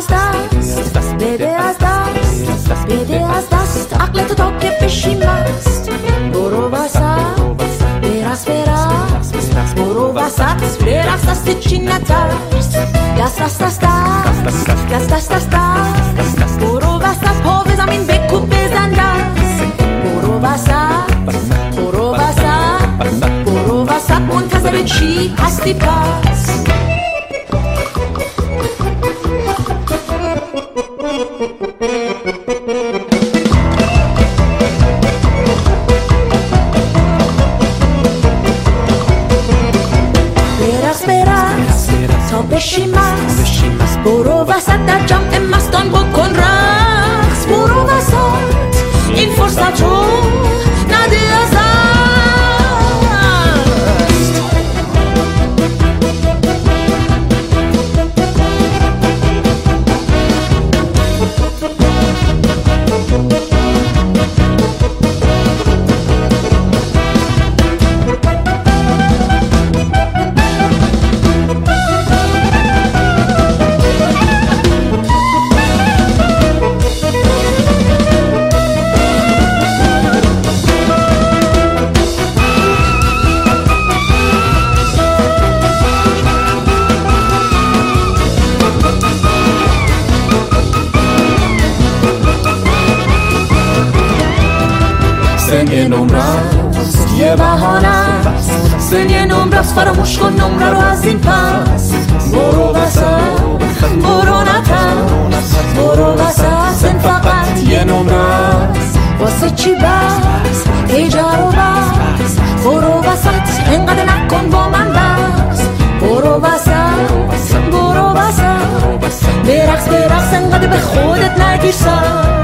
از دست بده از دست بده از دست عقل تو تا که بشی مست برو وسط برس برس برو وسط برس دست چی نترس دست دست دست دست دست دست دست دست برو وسط پا به زمین بکوب بزن دست برو وسط برو وسط برو وسط منتظر چی هستی پس تا بشی مست برو وسط در جمع مستان نمره است یه بهانه است یه نمره است فراموش کن نمره رو از این پس برو وسط برو نترس برو وسط سن فقط یه نمره واسه چی بس ایجا رو بس برو وسط انقدر نکن با من بس برو وسط برو وسط برقص برقص انقدر به خودت نگیر